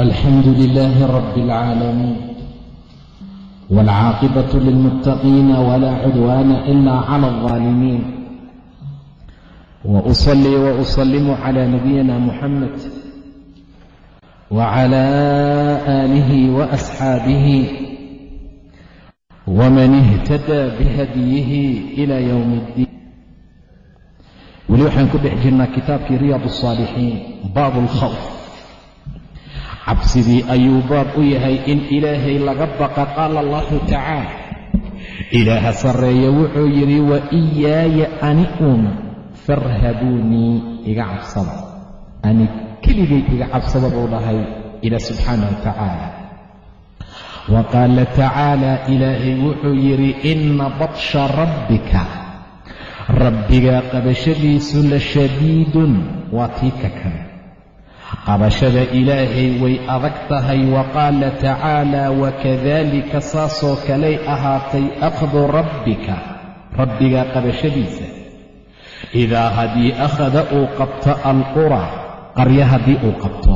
الحمد لله رب العالمين والعاقبة للمتقين ولا عدوان إلا على الظالمين وأصلي وأسلم على نبينا محمد وعلى آله وأصحابه ومن اهتدى بهديه إلى يوم الدين weli waxaan ku dhex jirnaa kitaabkii riyaad الصaalixiin baab اlkhawf cabsidii ayuu baab u yahay in ilaahay laga baqa qaala allahu tacaala. Ilaaha sarreeya wuxuu yidhi wa iyaaya ani uun farhabuunii iga cabsada. Ani keligay iga cabsada buu dhahay ilaah subxaana wa tacaala. Wa qaala tacaala ilaahay wuxuu yidhi inna batsha rabbika rabbigaa qabashadiisu la shadiidun waa tii ka kale qabashada ilaahay way adag tahay wa qaala tacaala wakadaalika saasoo kaley ahaatay akhdu rabbika rabbigaa qabashadiisa. Idaa haddii akhada uu qabto alqura qaryo haddii uu qabto.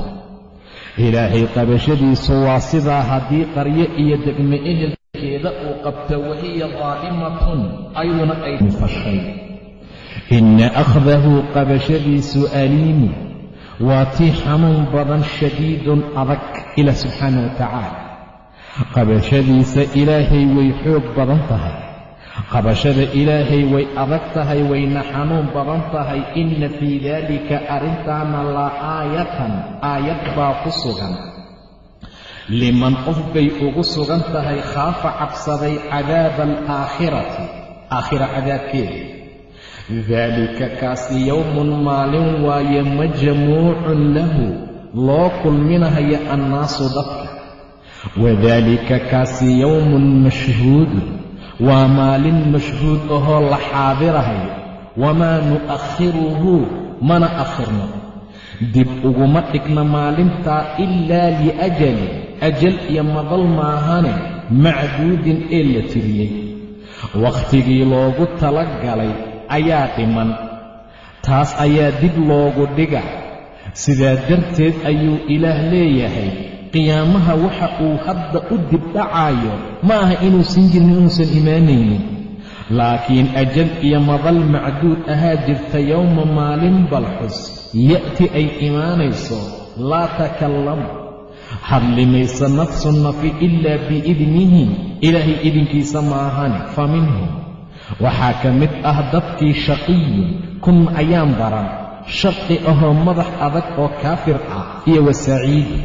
Ilaahay qabashadiisu waa sidaa haddii qaryo iyo degme ehelkeeda uu qabto wahiya daalimatun ayaduna ay fashay inna akhdahu qabashadiisu aliimu waa tii xanuun badan shadiidun adag ilaah subxaana wa tacaala qabashadiisa ilaahay way xoog badan tahay. Qabashada ilaahay way adag tahay wayna xanuun badan tahay. Inna fii daalika arrintaana la aayatan aayad baa ku sugan. Liman qof bay ugu sugan tahay khaafa cabsaday cadaaba alaakhirati aakhira cadaabkeeda daalika kaasi yowmun maalin waaye majmuucun lahu loo kulminahayo annaasu dadka wadaalika kaasi yowmun mashhuudun waa maalin mashhuud ahoo la xaadirahayo wamaa nu'akhiruhu mana akhirno dib uguma dhigna maalintaa ilaa liajalin ajal iyo madal maahane macduudin ee la tiriyey wakhtigii loogu tala galay ayaa dhiman. Taas ayaa dib loogu dhiga. Sidaa darteed ayuu ilaah leeyahay qiyaamaha waxa uu hadda u dibdhacaayo ma aha inuusan jirin inuusan imaanaynin. Laakiin ajal iyo madal macduud ahaa jirta yowma maalin balxus. Ya'ti ay imaanayso laa takallamu. Hadlimaysa nafsu nafi ilaa biidnihi ilaahay idinkiisa maahane fa minhum waxaa ka mid ah dadkii shaqiyun. Kun ayaan daran. Shaqi ahoo madax adag oo kaafir ah iyo wa saciidi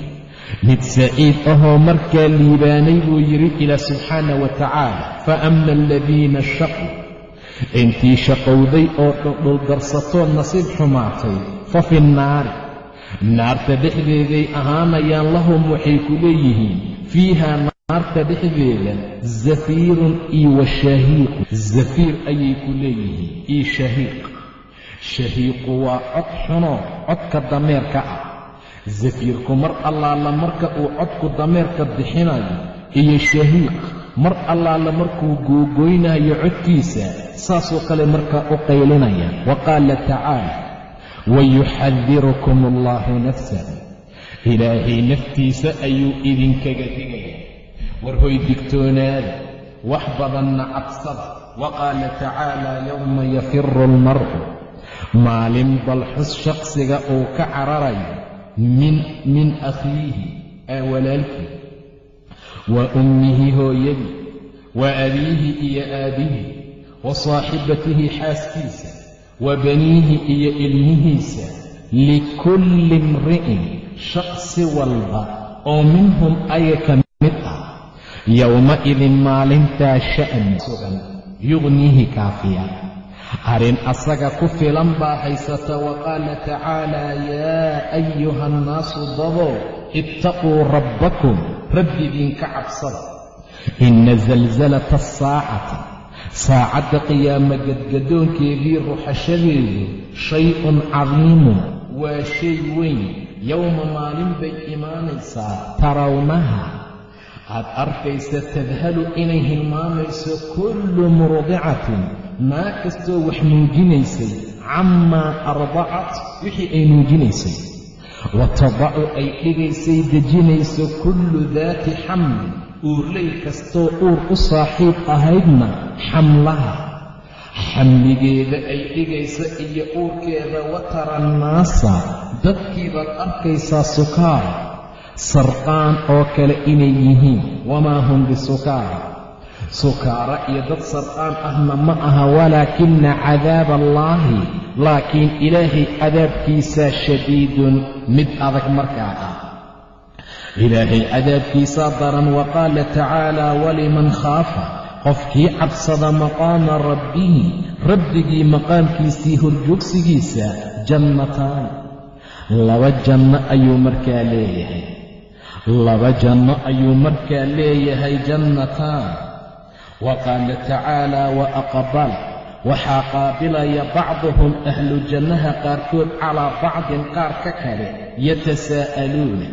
mid saciid ahoo markaa liibaanay buu yidhi ilaah subxaana wa tacaala fa ama aladiina shaquu intii shaqowday oo dhuldharsatoo nasiib xumaatay fa fi nnaari. Naarta dhexdeeday ahaanayaan lahum waxay ku leeyihiin fiiha naarta dhexdeeda zafiirun iyo wa zafiir ayay ku leeyihiin iyo shahiiq. Shahiiqu waa cod xunoo codka dameerka ah. Zafiirku mar allaala marka uu codku dameerka bixinayo iyo shahiiq mar allaala markuu googoynayo codkiisa saasoo kale markaa u qaylinaya. Wa qaala tacaala wayuxadirukum allaahu nafsahu ilaahay naftiisa ayuu idinkaga digaya war hoy digtoonaada wax badanna cabsada. Wa qaala tacaala yowma yafiru almar'u. Maalin balxus shaqsiga uu ka cararayo min akhiihi ee walaalkii. Wa ummihi hooyadii wa abiihi iyo aabbihi wa saaxibatihi xaaskiisa wa baniihi iyo ilmihiisa likulli imri'in shaqsi walba oo minhum aya ka ah yowma-idin maalintaa sha'ni sugan yugniihi kaafiya. Arrin asaga ku filan baa haysata wa qaala tacaalaa yaa ayuha annaasu dadow ittaquu rabbakum rabbigiinka cabsada. Inna salsalata asaacati saacadda qiyaamo gadgadoonkeedii ruxashadeedu shay-un cadiimun waa shay weyn. Yowma maalin bay imaanaysaa tarawnaha aad arkaysa tadhalu inay hilmaamayso kullu murdicatin. Maa kastoo wax nuujinaysay camaa ardacat wixii ay nuujinaysay. Wa tadacu ay dhigaysay dejinayso kullu daati xamlin. Uurley kastoo uur u saaxiib ahaydna xamlaha. Xamligeeda ay dhigaysa iyo uurkeeda watara annaasa dadkiibaad arkaysaa sukaara sarqaan oo kale inay yihiin. Wamaa hum bisukaara sukaara iyo dad sarqaan ahna ma aha walaakina cadaaba allaahi laakiin ilaahay cadaabkiisaa shadiidun mid adag markaa ah. Ilaahay cadaabkiisaa daran wa qaala tacaala waliman khaafa? Qofkii cabsada maqaama rabbihi rabbigii maqaamkiisii horjoogsigiisa jannataan laba janno ayuu markaa leeyahay laba janno ayuu markaa leeyahay jannataan wa qaala tacaala wa aqbal. Waxaa qaabilaya bacduhum ahlu jannaha qaarkood calaa bacdin qaar ka kale yatasaa'aluuna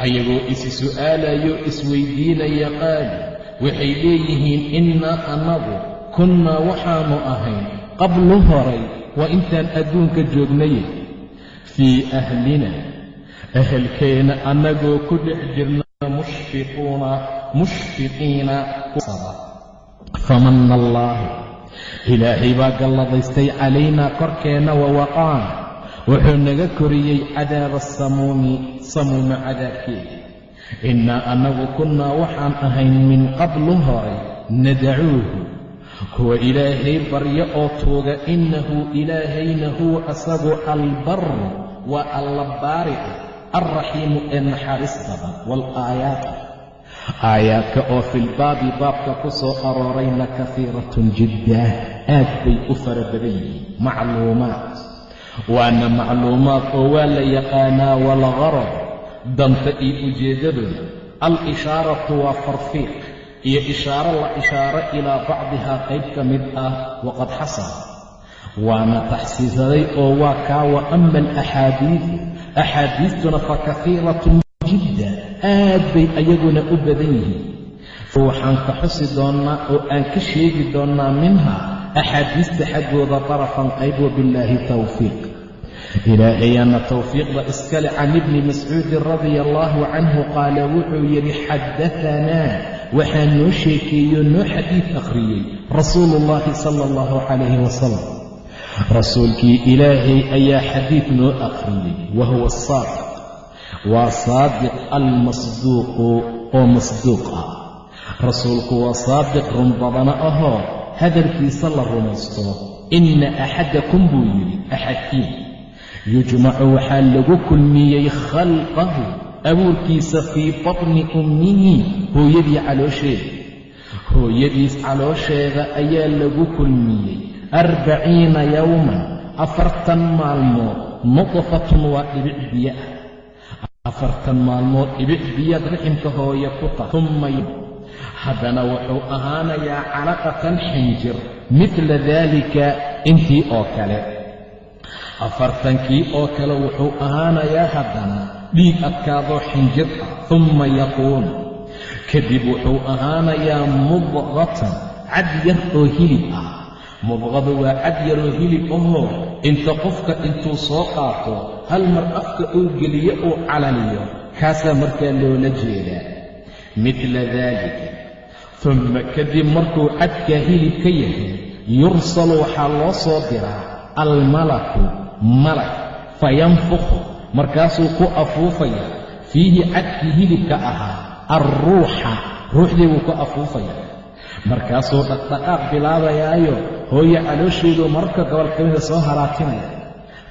ayagoo isi su'aalayo isweydiinaya qaali waxay leeyihiin innaa annagu kunnaa waxaannu ahayn qablu horay waa intaan adduunka joognaye fii ahlina ahelkeenna annagoo ku dhex jirna mushfiquuna mushfiqiina famanna allaahu ilaahay baa galladaystay calaynaa korkeenna wa waqaana wuxuu naga koriyey cadaaba asamuumi samuuma cadaabkeeda innaa annagu kunnaa waxaan ahayn min qablu horay nadacuuhu kuwa ilaahay baryo oo tuuga innahu ilaahayna huwa asagu albaru waa alla baari ah alraxiimu ee naxariis badan waalaayaatu aayaadka oo filbaabi baabka ku soo aroorayna kafiiratun jiddaa aad bay u fara badan yihiin macluumaad waana macluumaad oo waa la yaqaanaa waalgarad danta iyo ujeeddadooda al-ishaaratu waa farfiiq iyo ishaaro la ishaaro ilaa bacdihaa qayb ka mid ah waqad xasana waana taxsiisaday oo waa kaa wa ama alaxaadiidu axaadiistuna fa kafiiratun jidda aad bay ayaguna u badan yihiin waxaan ka xusi doonnaa oo aan ka sheegi doonnaa minha axaadiista xaggooda darafan qayb wabillaahi tawfiiq ilaahayaana tawfiiqda iskale can ibni mascuudin radia allaahu canhu qaala wuxuu yidhi xaddatanaa waxaa noo sheekeeyo noo xadiid akhriyey rasuulu ullaahi sala allahu calayhi wasalam rasuulkii ilaahay ayaa xadiid noo akhriyey wa huwa asaadiq waa saadiq almasduuqu oo masduuq ah. Rasuulku waa saadiq run badana ahoo hadalkiisa la rumaysto inna axadakum buu yidhi axadkiin. Yujmacu waxaa lagu kulmiyey khalqahu abuurkiisa fii batni ummihi hooyadii caloosheeda. Hooyadiis caloosheeda ayaa lagu kulmiyey arbaciina yowman afartan maalmood nudfatun waa dhibic biyo ah afartan maalmood dhibic biyaad raximka hooye ku tahay umma haddana wuxuu ahaanayaa calaqatan xinjir midla daalika intii oo kale afartankii oo kale wuxuu ahaanayaa haddana dhiig adkaadoo xinjir ah humma yaquul kadib wuxuu ahaanayaa mudqatan cad yar oo hilib ah mudqadu waa cad yaroo hilib ahoo inta qofka intuu soo qaato hal mar afka uu geliyo uu calaliyo. Kaasaa markaa loola jeedaa. Midla daalika. Humma kadib markuu cadkaa hilib ka yahay yursalu waxaa loo soo diraa almalaku malag fayanfukhu. Markaasuu ku afuufaya. Fiihi cadkii hilibka ahaa alruuxa ruuxdii buu ku afuufaya markaasuu dhaqdhaqaaq bilaabayaayo hooye caloosheedu mararka gobol ka mida soo haraatinaya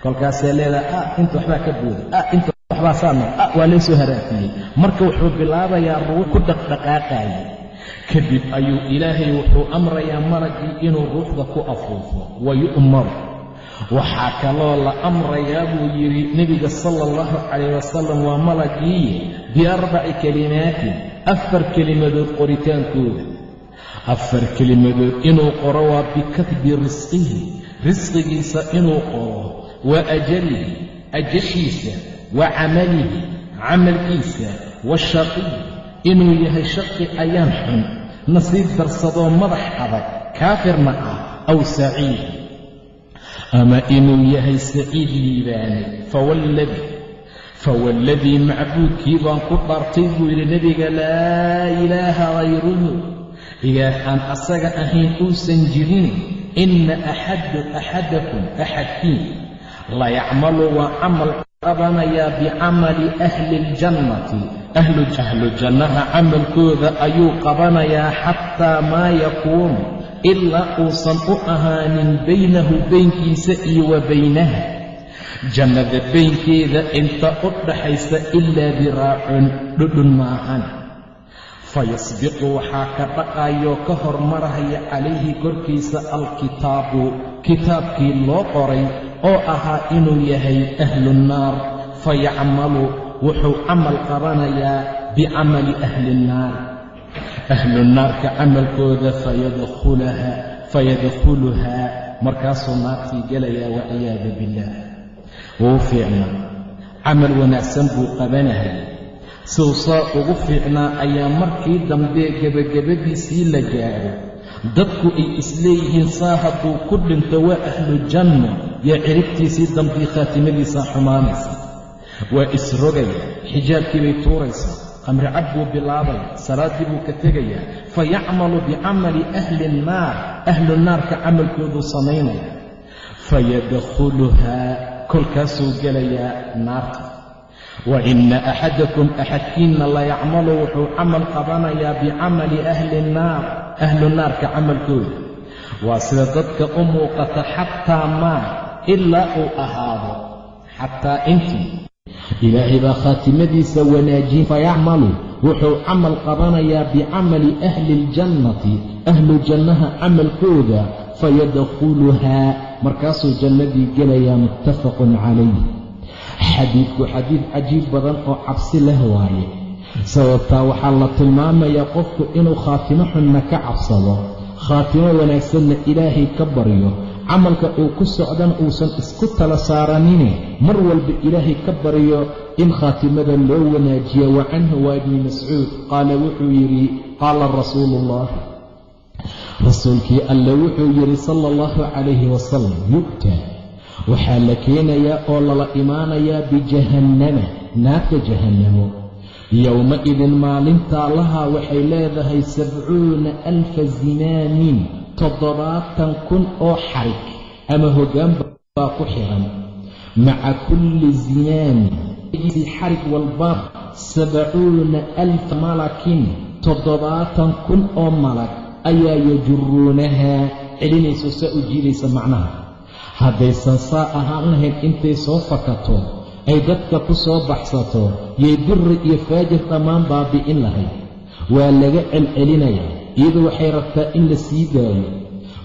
kolkaasee leedaha ah inta waxbaa ka buuda ah inta waxbaa saana ah waa lee soo haraatiyey marka wuxuu bilaabayaa ruux ku dhaqdhaqaaqaaya kadib ayuu ilaahay wuxuu amrayaa malagii inuu ruuxda ku afuufo. Wa yu'maru waxaa kaloo la amrayaa buu yidhi nebiga sala allahu calayh wasalam waa malagiiye biarbaci kelimaatin afar kelimadood qoritaankooda afar kelimadood inuu qoro waa bikatbi risqihi. Risqigiisa inuu qoro wa ajalihi ajashiisa wa camalihi camalkiisa washaqiy inuu yahay shaqi ayaan xun nasiib darsadoo madax adag kaafirna ah aw saciid. Ama inuu yahay saciid liibaane fawalladii fawalladii macbuudkii baan ku dhaartay buu yidhi nebiga laa ilaaha hayruhu ilaah aan asaga ahayn uusan jirin inna axadakum axadkiin layacmalu waa camal qabanayaa bicamali ahli اljannati ahlu jannaha camalkooda ayuu qabanayaa xataa maa yakuunu ilaa uusan u ahaanin baynahu baynkiisa iyo wa baynaha jannada baynkeeda inta u dhaxaysa ilaa diraacun dhudhun maahan fayasbiqu waxaa ka dhaqayoo ka hormaraya calayhi korkiisa alkitaabu kitaabkii loo qoray oo ahaa inuu yahay ahluunnaar fayacmalu wuxuu camal qabanayaa bicamali ahli nnaar ahlunaarka camalkooda fayadkhuluhaa markaasuu naartii gelayaa waciyaadu billaah. Wuu fiicnaa. Camal wanaagsan buu qabanahay siuu saa ugu fiicnaa ayaa markii dambee gebagabadiisii la gaadho dadku ay isleeyihiin saa hadduu ku dhinto waa ahlu janno yaa ciribtiisii dambii khaatimadiisaa xumaanaysa. Waa isrogaya xijaabkii bay tuuraysaa qamri cad buu bilaabaya salaaddii buu ka tegayaa fa yacmalu bicamali ahli nnaar ahlu naarka camalkooduu samaynaya. Fayadkhuluhaa kolkaasuu gelayaa naarta wa inna axadakum axadkiinna layacmalu wuxuu camal qabanayaa bicamali ahli nnaar ahlu naarka camalkooda waa sida dadka u muuqata xataa maa ilaa uu ahaado xataa intii ilaahay baa khaatimadiisa wanaajin fayacmalu wuxuu camal qabanayaa bicamali ahli اljannati ahlu jannaha camalkooda fayadkhuluhaa markaasuu jannadii gelayaa muttafaqun calayh xadiidku xadiid cajiib badan oo cabsi leh waaye. Sababtaa waxaa la tilmaamayaa qofku inuu khaatimo xunna ka cabsado khaatimo wanaagsanna ilaahay ka baryo camalka uu ku socdana uusan isku tala saaranine mar walba ilaahay ka baryo in khaatimada loo wanaajiya wa canhu waa ibni mascuud qaala wuxuu yidhi qaala rasuulu ullah rasuulkii alle wuxuu yidhi sala allahu calayhi wasalam yu'ta waxaa la keenayaa oo lala imaanayaa bijahannama naarta jahannamo yowma-idin maalintaa lahaa waxay leedahay sabcuuna alfa zinaamin toddobaatan kun oo xarig ama hoggaan baa ku xihan maca kulli zinaamin xarig walba sabcuuna alfa malakin toddobaatan kun oo malag ayaa yajuruunahaa celinayso saa u jiidaysa macnaha haddaysan saa ahaan lahayn intay soo fakato ay dadka ku soo baxsato yay biri iyo faajir dhammaan baabi'in lahayd. Waa laga celcelinayaa iyadu waxay rabtaa in la sii daayo.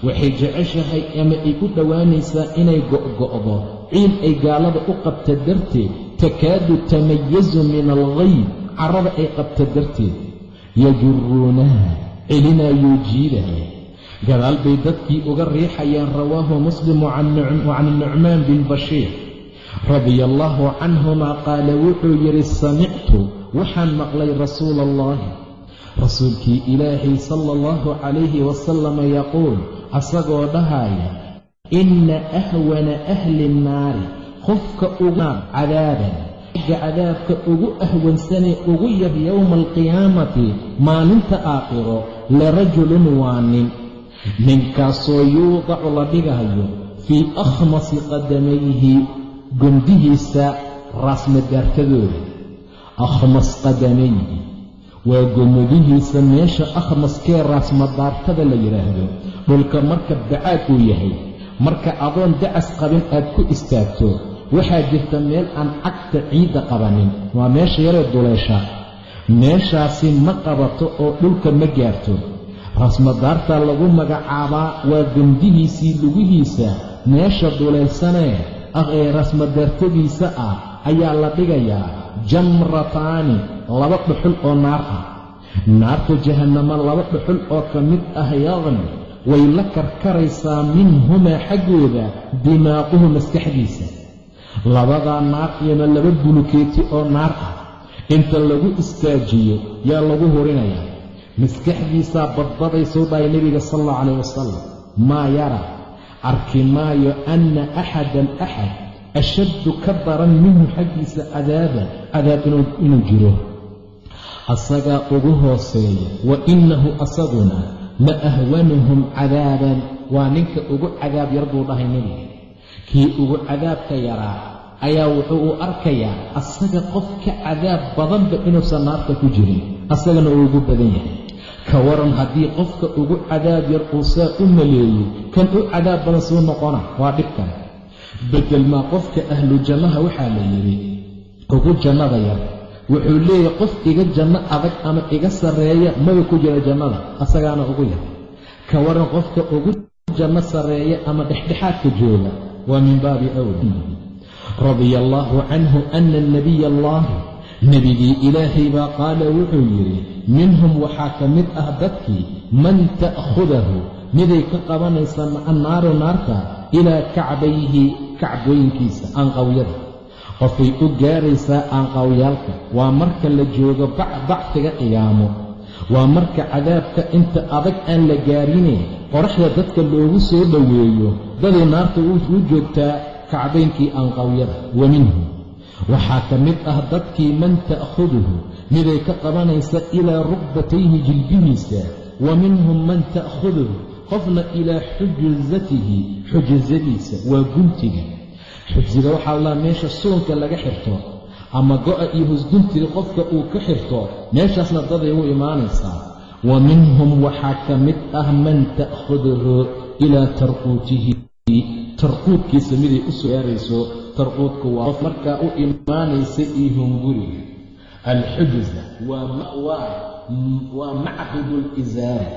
Waxay jeceshahay ama ay u dhowaanaysaa inay go'go'do ciin ay gaalada u qabta darteed. Takaadu tamayazu min alghayb carrada ay qabta darteed. Yajuruunaha celinayuu jiidaya gadaal bay dadkii uga riixayaan rawaahu muslim can nucmaan bin bashiir. Radia allaahu canhumaa qaala wuxuu yidhi samictu waxaan maqlay rasuula allahi rasuulkii ilaahay sala allahu calayhi wasalama yaquul asagoo dhahaya inna ahwana ahli nnaari qofka ugu cadaaban xagga cadaabka ugu ahwansanee ugu yar yowma alqiyaamati maalinta aakhiro larajulun waa nin ninkaasoo yuudacu la dhigayo fii akhmasi qadamayhi gondihiisa raasmadaartadooda akhmas qadamayhi waa gomadihiisa meesha akhmaskee raasmadaartada la yidhaahdo dhulka marka bacaad uu yahay marka adoon dacas qabin aad ku istaagto waxaa jirta meel aan cagta ciidda qabanin. Waa meesha yaree duleesha. Meeshaasi ma qabato oo dhulka ma gaarto raasmadaarta lagu magacaabaa waa gondihiisii lugihiisa meesha dulaysanee ah ee rasmadartadiisa ah ayaa la dhigayaa jamrataani laba dhuxul oo naar ah. Naarta jahannamo laba dhuxul oo ka mid ah yaqni way la karkaraysaa minhumaa xaggooda dimaaquhu maskaxdiisa. Labadaa naar iyona laba bulukeeti oo naar ah. Inta lagu istaajiyo yaa lagu hurinayaa maskaxdiisaa badbadaysuu dhahay nebiga sal allahu calayh wasalam maa yara arki maayo anna axadan axad ashaddu ka daran minhu xaggiisa cadaaban cadaab inuu jiro. Asagaa ugu hooseeya wa innahu asaguna la ahwanuhum cadaaban waa ninka ugu cadaab yar buu dhahay nebiga. Kii ugu cadaabka yaraa ayaa wuxuu u arkayaa asaga qof ka cadaab badanba inuusan naarta ku jirin asagana uu ugu badan yahay ka waran haddii qofka ugu cadaab yar uu saa u maleeyey kan u cadaab badan suu noqona waa dhib kale. Bedel maa qofka ahlu jannaha waxaa la yidhi ugu jannada yar. Wuxuu leeyahay qof iga janno adag ama iga sarreeya maba ku jira jannada asagaana ugu yar. Ka waran qofka ugu janno sarreeya ama dhexdhexaadka jooga waa min baabi awla radia allaahu canhu ana nabiya allaahi nebigii ilaahay baa qaala wuxuu yidhi minhum waxaa ka mid ah dadkii man ta'khudahu miday ka qabanaysa annaaru naarta ilaa kacbayhi kacbooyinkiisa aanqawyada qofay u gaaraysaa aanqawyaalka waa marka la joogo bacfiga qiyaamo. Waa marka cadaabka inta adag aan la gaarine qoraxda dadka loogu soo dhoweeyo daday naarta u joogtaa kacbaynkii aanqawyada wa minhum waxaa ka mid ah dadkii man ta'khuduhu miday ka qabanaysa ilaa rukbatayhi jilbihiisa wa minhum man ta'khuduhu qofna ilaa xujusatihi xujusadiisa waa guntiga. Xujsiga waxaa lahaa meesha suunka laga xirto ama go'a iyo hosguntiga qofka uu ka xirto meeshaasna daday u imaanaysaa wa minhum waxaa ka mid ah man ta'khuduhu ilaa tarquutihi tarquudkiisa miday u soo gaarayso tarquudku waa markaa u imaanaysa iyo hunguriga alxujusa waa macbudu lisaari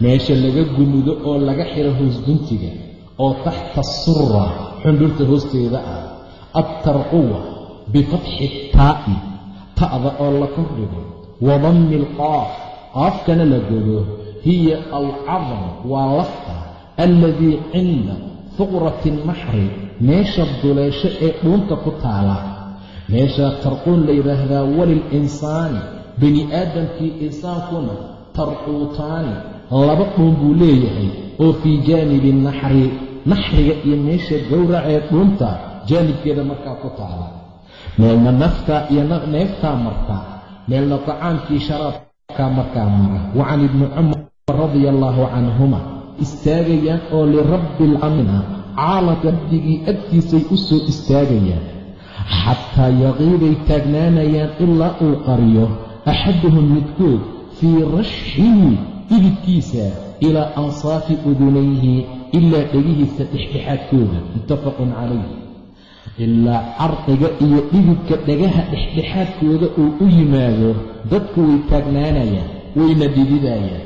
meesha laga gumudo oo laga xiro hoosguntiga oo taxta asura xundhurta hoosteeda ah. Altarquwa bifatxi taa'i ta'da oo la kordhigo wa dammi alqaaf qaafkana la godo. Hiya alcadam waa lafta alladii cinda fuqrati naxri meesha duleesho ee dhuunta ku taala. Meeshaa tarquun la yidhaahdaa walilinsaani bini aadamkii insaankuna tarquutaani. Laba dhuun buu leeyahay oo fii jaanibi naxri naxriga iyo meesha gowracee dhuunta jaanibkeeda markaa ku taala. Meelna naftaa iyo neeftaa marta meelna tacaamkii sharaabkaa markaa mara. Wa can ibni cumar radia allaahu canhuma istaagayaan oo lirabbi alcaalamiina caalamka rabdigii agtiisay u soo istaagayaan xataa yaqiibay taagnaanayaan ilaa uu qariyo axaduhum midkood fii rashxihi dhibidkiisa ilaa ansaafi udunayhi ilaa dhegihiisa dhexdhexaadkooda muttafaqun calayh ilaa carqiga iyo dhibidka dhagaha dhexdhexaadkooda uu u yimaado dadku way taagnaanayaan wayna dhididayaan.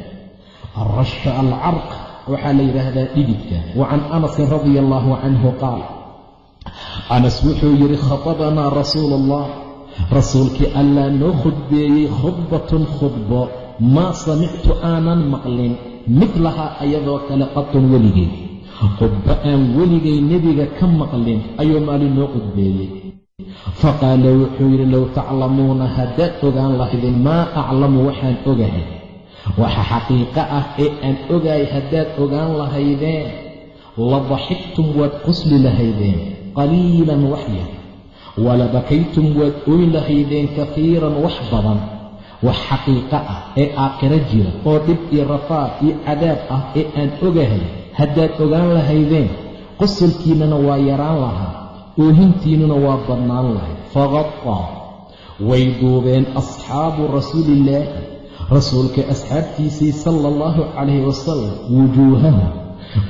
Arashka alcarq waxaa la yidhaahdaa dhididka. Wa can anasin radia allaahu canhu qaal anas wuxuu yidhi khatabanaa rasuulu allah rasuulkii allaa noo khudbeeyey khudbatun khudbo maa samictu aanan maqlin midlahaa ayadoo kale qatun weligeed khudbo aan weligay nebiga ka maqlin ayuu maalin noo khudbeeyey. Faqaala wuxuu yidhi low taclamuuna haddaad ogaan lahaydeen maa aclamu waxaan ogahay waxa xaqiiqo ah ee aan ogahay haddaad ogaan lahaydeen. La daxigtum waad qusli lahaydeen qaliilan wax yar. Wala bakaytum waad oy lahaydeen kafiiran wax badan. Wax xaqiiqo ah ee aakhiro jira oo dhib iyo rafaad iyo cadaab ah ee aan ogahay haddaad ogaan lahaydeen. Qosolkiinnana waa yaraan lahaa oohintiinnuna waa badnaan lahayd faqataa way duubeen asxaabu rasuuliillaahi rasuulka asxaabtiisii sala allahu calayhi wasalam wujuuhahum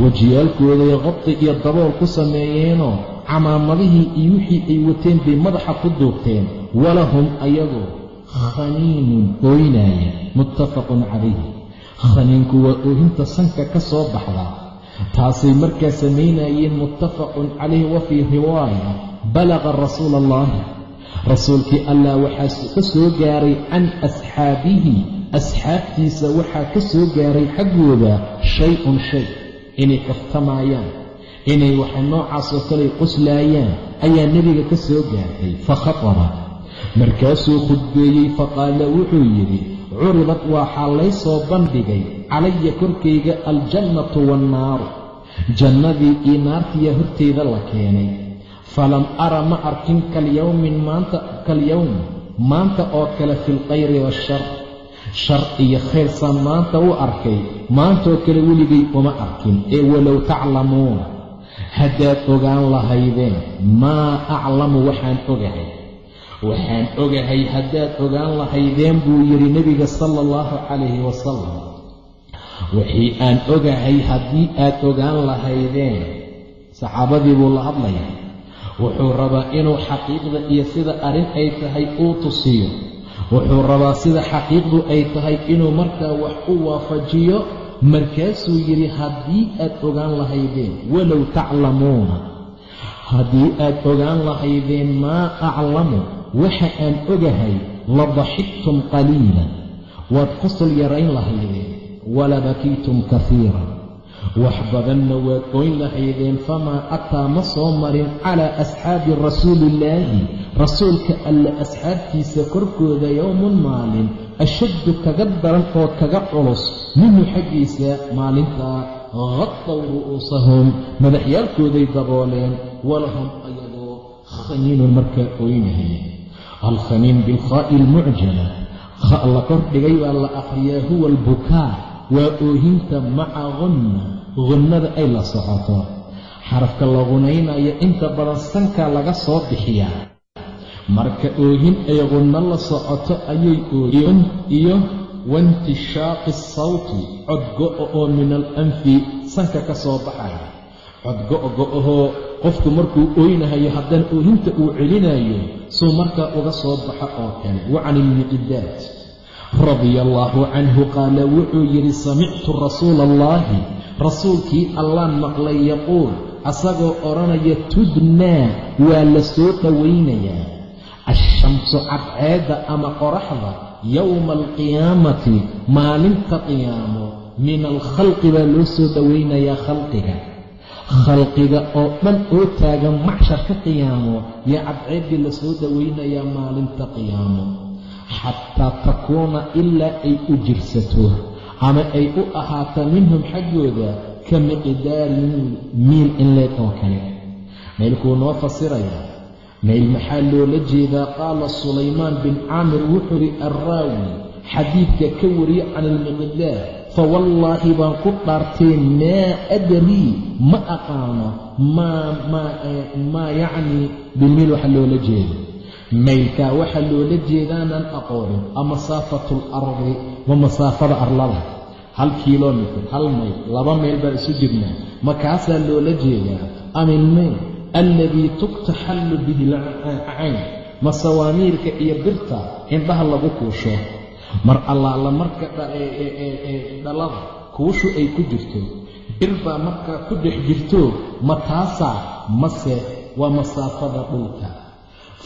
wejiyaalkooday qadi iyo dabool ku sameeyeenoo camaamadihii iyo wixii ay wateen bay madaxa ku duubteen walahum ayagoo khaniinun ooynaaya muttafaqun calayhi. Khaniinku waa oohinta sanka ka soo baxda. Taasay markaa samaynayeen muttafaqun calayh wa fii riwaaya balaqa rasuula allahi rasuulkii allah waxaa ka soo gaaray can asxaabihi asxaabtiisa waxaa ka soo gaaray xaggooda shay-un shay inay kaftamayaan inay waxa noocaasoo kaley qoslaayaan ayaa nebiga ka soo gaartay fa khataba. Markaasuu khudbeeyey faqaala wuxuu yidhi curidad waxaa lay soo bandhigay calaya korkayga aljannatu waannaaru jannadii iyo naartiyaa horteyda la keenay. Falam ara ma arkin kalyowmin maanta kalyowm maanta oo kale fi lkhayri waashar shar iyo khayr saan maanta u arkay maantaoo kale weligay uma arkin. Ee walow taclamuuna haddaad ogaan lahaydeen maa aclamu waxaan ogahay. Waxaan ogahay haddaad ogaan lahaydeen buu yidhi nebiga sala allahu calayhi wasalam wixii aan ogahay haddii aad ogaan lahaydeen saxaabadii buu la hadlayaa. Wuxuu rabaa inuu xaqiiqda iyo sida arrin ay tahay uu tusiyo wuxuu rabaa sida xaqiiqdu ay tahay inuu markaa wax u waafajiyo markaasuu yidhi haddii aad ogaan lahaydeen walow taclamuuna. Haddii aad ogaan lahaydeen maa aclamu waxa aan ogahay la daxigtum qaliilan. Waad qosol yarayn lahaydeen wala bakiitum kasiiran wax badanna waad oyn lahaydeen famaa ataa ma soo marin calaa asxaabi rasuuliillaahi rasuulka alle asxaabtiisa korkooda yowmun maalin ashaddu kaga daran oo kaga culus minhu xaggiisa maalintaa qadaw ru'uusahum madaxyaalkooday dabooleen walahum ayagoo khaniinun markaa oynahaya alkhaniin bilkhaa'i almucjala la kordhigay baa la akhriyaa huwa albukaa waa oohinta maca qunna qunnada ay la socoto. Xarafka la qunaynayo inta badan sankaa laga soo bixiyaa marka oohin ay qunno la socoto ayay oohin iyo waintishaaqi sawti codgo-o oo min al anfi sanka ka soo baxaya codgo-go-ahoo qofku markuu ooynahayo haddana oohinta uu celinayo suu markaa uga soo baxo oo kale. Wa can radia allaahu canhu qaala wuxuu yidhi samictu rasuula allaahi rasuulkii allaan maqlay yaquul asagoo odhanaya tudnaa waa la soo dhowaynayaa ashamsu cadceedda ama qoraxda yowma alqiyaamati maalinta qiyaamo min alkhalqi baa loo soo dhowaynayaa khalqiga. Khalqiga oo dhan oo taagan macsharka qiyaamo yaa cadceeddii la soo dhowaynayaa maalinta qiyaamo xataa takuuna ilaa ay u jirsato ama ay u ahaato minhum xaggooda ka miqdaarin miil in leeg oo kale meylkuu noo fasirayaa meyl maxaa loola jeedaa qaala sulaymaan bin caamir wuxuu ihi alraawi xadiidka ka wariye can ilmiqdaar fa wallaahi baan ku dhaartay maa adrii ma aqaano maa yacnii bilmiil waxa loola jeeda maylkaa waxaa loola jeedaanaan aqoonin a masaafatu alardi wa masaafada arlada. Hal kilomitir hal mayl laba mayl baan isu jirnaa. Makaasaa loola jeedaa? Aminmayl alladii tuktaxallu bihi lcayn masawaamiirka iyo birta indhaha lagu kuusho? Mar allaala marka dhalada kuushu ay ku jirto. Bir baa markaa ku dhex jirto ma taasaa mase waa masaafada dhulka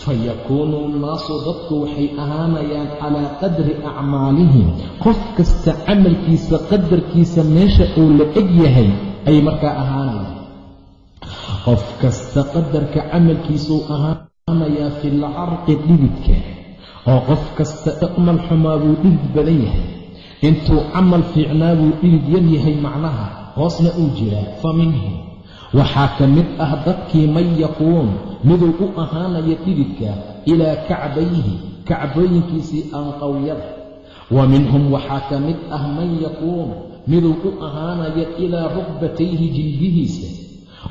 fayakuunu nnaasu dadku waxay ahaanayaan calaa qadri acmaalihim qof kasta camalkiisa qadarkiisa meesha uu la eg yahay ayay markaa ahaanayaan qof kasta qadarka camalkiisuu ahaanayaa filcarqi dhibidka oo qof kasta camal xumaa buu dhibid badan yahay intuu camal fiicnaa buu dhibid yar yahay macnaha hoosna uu jiraa fa minhum waxaa ka mid ah dadkii man yaquum miduu u ahaanaya dhibidka ilaa kacbayhi kacbooyinkiisii aanqawyada wa minhum waxaa ka mid ah man yaquum miduu u ahaanaya ilaa rukbatayhi jilbihiisa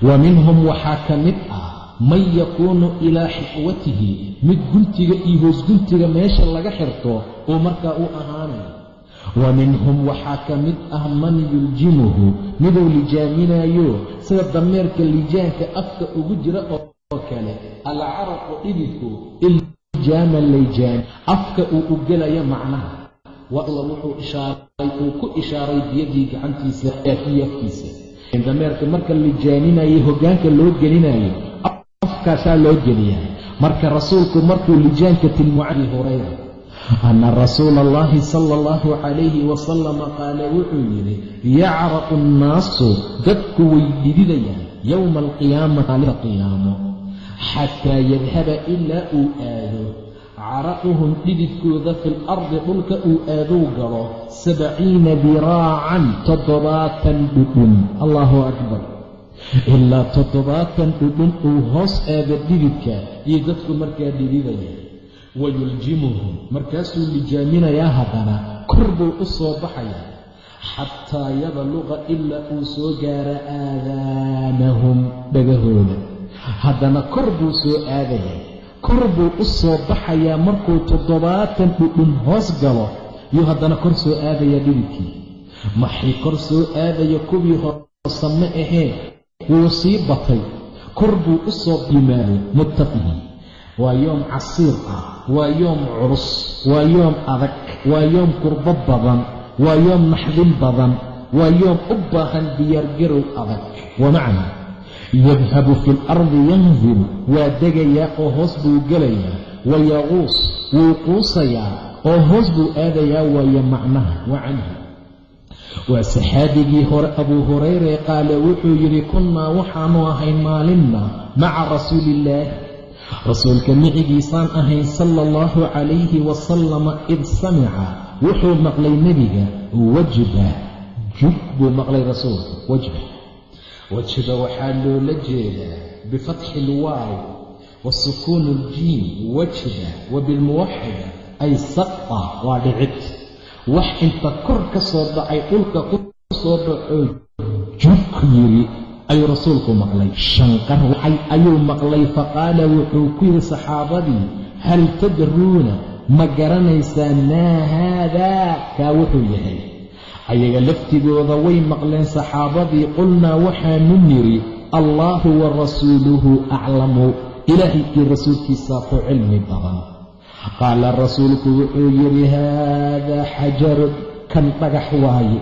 wa minhum waxaa ka mid ah man yakuunu ilaa xiqwatihi mid guntiga iyo hoosguntiga meesha laga xirto uu markaa u ahaanaya wa minhum waxaa ka mid ah man yuljimuhu miduu lijaaminayo sida dameerka lijaanka afka ugu jira oo kale alcaraqu dhididku iljaama layjaan afka uu u gelaya macnaha wuxuu ishaaray uu ku ishaaray biyadii gacantiisa ee afkiisa dameerka marka lijaaninayay hoggaanka loo gelinayay afkaasaa loo geliyaa marka rasuulku markuu lijaanka tilmu abi hurayra ana rasuula allahi sala allahu calayhi wasalama qaala wuxuu yidhi yacraqu annaasu dadku way dhididayaan yowma alqiyaamati maalinta qiyaamo xataa yadhaba ilaa uu aado caraquhum dhididkooda fi lardi dhulka uu aadou galo sabciina diraacan toddobaatan dhudhun allahu akbar ilaa toddobaatan dhudhun uu hoos aado dhididka iyo dadku markaa dhididaya wayuljimuhum markaasuu lijaaminayaa haddana kor buu u soo baxayaa xataa yabluqa ilaa uu soo gaara aadaanahum dhagahooda haddana kor buu soo aadayaa kor buu u soo baxayaa markuu toddobaatan dhudhun hoos galo yuu haddana kor soo aadayaa dhididkii maxay kor soo aadaya kuwii hoose ma aheen wuu sii batay kor buu u soo yimaaday muttaqihi waa yoom casiir ah. Waa yoom culus. Waa yoom adag. Waa yoom kurbo badan. Waa yoom naxdin badan. Waa yoom u baahan diyaargarow adag. Wamacna yadhabu fi lardi yanzil. Waa degayaa oo hoos buu gelayaa. Wayaquus wuu quusayaa. Oo hoos buu aadayaa waayo macnaha. Wa canhu waa saxaabigii hore abuu hurayre qaala wuxuu yidhi kunnaa waxaanu ahayn maalinna maca rasuuliillaahi rasuulka micigiisaan ahayn sala allahu calayhi wasalama id samica wuxuu maqlay nebiga wajba. Jub buu maqlay rasuulka wajba. Wajba waxaa loola jeedaa bifatxi ilwaaw wa sukuuni iljiim wajba. Wa bilmuwaxida ay saqa waa dhicid. Wax inta kor ka soo dhacay dhulka ku soo dhacoo jubku yidhi ayuu rasuulku maqlay. Shanqar wacay ayuu maqlay faqaala wuxuu ku yidhi saxaabadii hal tadruuna? Ma garanaysaan maa haadaa kaa wuxuu yahay. Ayaga laftigooda way maqleen saxaabadii qulnaa waxaanu nidhi allaahu wa rasuuluhu aclamu ilaahay iyo rasuulkiisaa ku cilmi badan. Qaala rasuulku wuxuu yidhi haadaa xajarun kan dhagax waaye